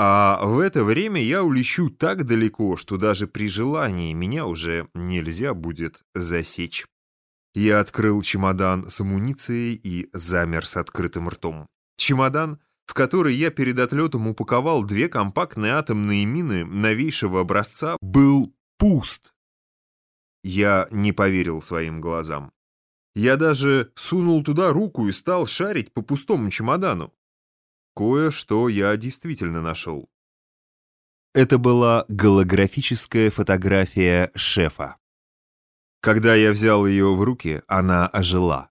А в это время я улечу так далеко, что даже при желании меня уже нельзя будет засечь. Я открыл чемодан с амуницией и замер с открытым ртом. Чемодан, в который я перед отлетом упаковал две компактные атомные мины новейшего образца, был пуст. Я не поверил своим глазам. Я даже сунул туда руку и стал шарить по пустому чемодану. Кое-что я действительно нашел. Это была голографическая фотография шефа. Когда я взял ее в руки, она ожила.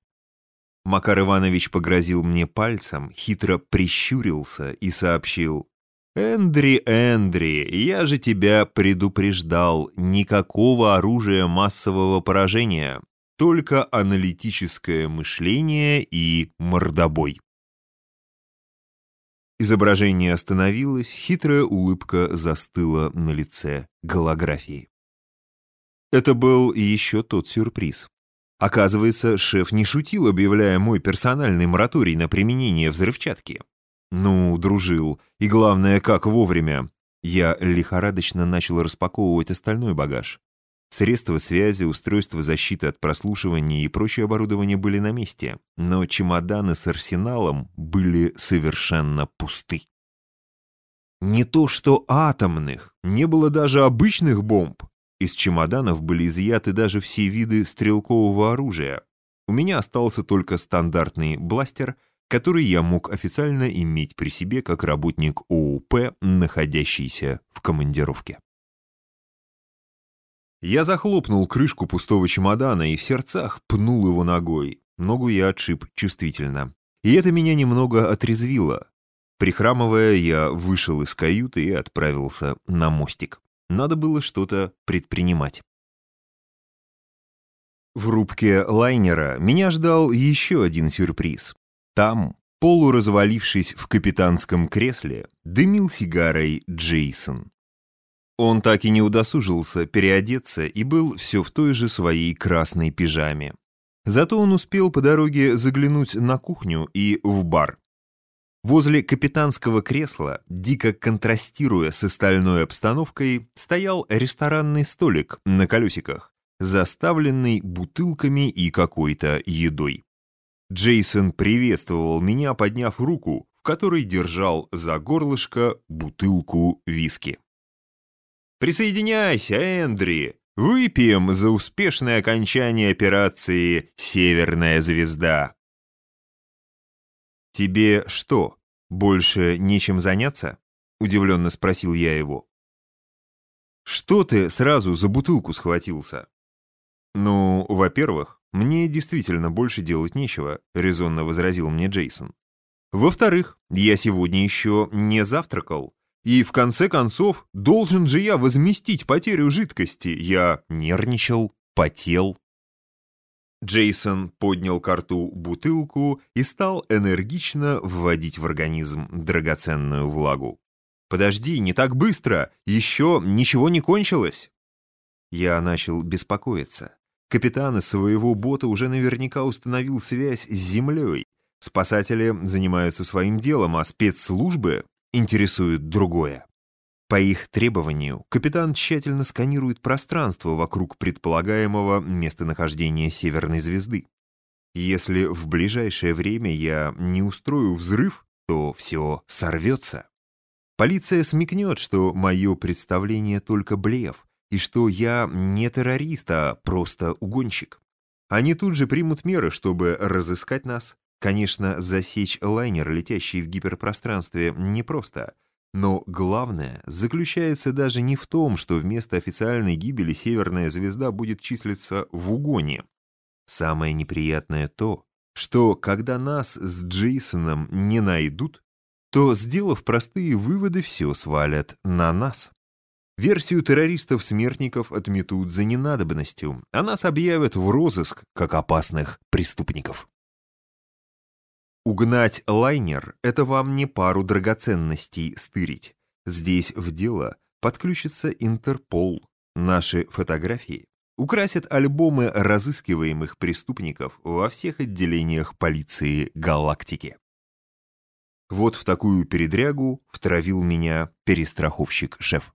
Макар Иванович погрозил мне пальцем, хитро прищурился и сообщил. «Эндри, Эндри, я же тебя предупреждал, никакого оружия массового поражения, только аналитическое мышление и мордобой». Изображение остановилось, хитрая улыбка застыла на лице голографии. Это был еще тот сюрприз. Оказывается, шеф не шутил, объявляя мой персональный мораторий на применение взрывчатки. Ну, дружил. И главное, как вовремя. Я лихорадочно начал распаковывать остальной багаж. Средства связи, устройства защиты от прослушивания и прочее оборудование были на месте, но чемоданы с арсеналом были совершенно пусты. Не то что атомных, не было даже обычных бомб. Из чемоданов были изъяты даже все виды стрелкового оружия. У меня остался только стандартный бластер, который я мог официально иметь при себе как работник ОУП, находящийся в командировке. Я захлопнул крышку пустого чемодана и в сердцах пнул его ногой. Ногу я отшиб чувствительно. И это меня немного отрезвило. Прихрамывая, я вышел из каюты и отправился на мостик. Надо было что-то предпринимать. В рубке лайнера меня ждал еще один сюрприз. Там, полуразвалившись в капитанском кресле, дымил сигарой Джейсон. Он так и не удосужился переодеться и был все в той же своей красной пижаме. Зато он успел по дороге заглянуть на кухню и в бар. Возле капитанского кресла, дико контрастируя с остальной обстановкой, стоял ресторанный столик на колесиках, заставленный бутылками и какой-то едой. Джейсон приветствовал меня, подняв руку, в которой держал за горлышко бутылку виски. Присоединяйся, Эндри! Выпьем за успешное окончание операции «Северная звезда». «Тебе что, больше нечем заняться?» — удивленно спросил я его. «Что ты сразу за бутылку схватился?» «Ну, во-первых, мне действительно больше делать нечего», — резонно возразил мне Джейсон. «Во-вторых, я сегодня еще не завтракал, и в конце концов, должен же я возместить потерю жидкости. Я нервничал, потел. Джейсон поднял к рту бутылку и стал энергично вводить в организм драгоценную влагу. «Подожди, не так быстро! Еще ничего не кончилось!» Я начал беспокоиться. Капитан из своего бота уже наверняка установил связь с землей. Спасатели занимаются своим делом, а спецслужбы интересует другое. По их требованию, капитан тщательно сканирует пространство вокруг предполагаемого местонахождения Северной звезды. Если в ближайшее время я не устрою взрыв, то все сорвется. Полиция смекнет, что мое представление только блеф, и что я не террорист, а просто угонщик. Они тут же примут меры, чтобы разыскать нас, Конечно, засечь лайнер, летящий в гиперпространстве, непросто. Но главное заключается даже не в том, что вместо официальной гибели Северная Звезда будет числиться в угоне. Самое неприятное то, что когда нас с Джейсоном не найдут, то, сделав простые выводы, все свалят на нас. Версию террористов-смертников отметут за ненадобностью, а нас объявят в розыск как опасных преступников. Угнать лайнер — это вам не пару драгоценностей стырить. Здесь в дело подключится Интерпол. Наши фотографии украсят альбомы разыскиваемых преступников во всех отделениях полиции галактики. Вот в такую передрягу втравил меня перестраховщик-шеф.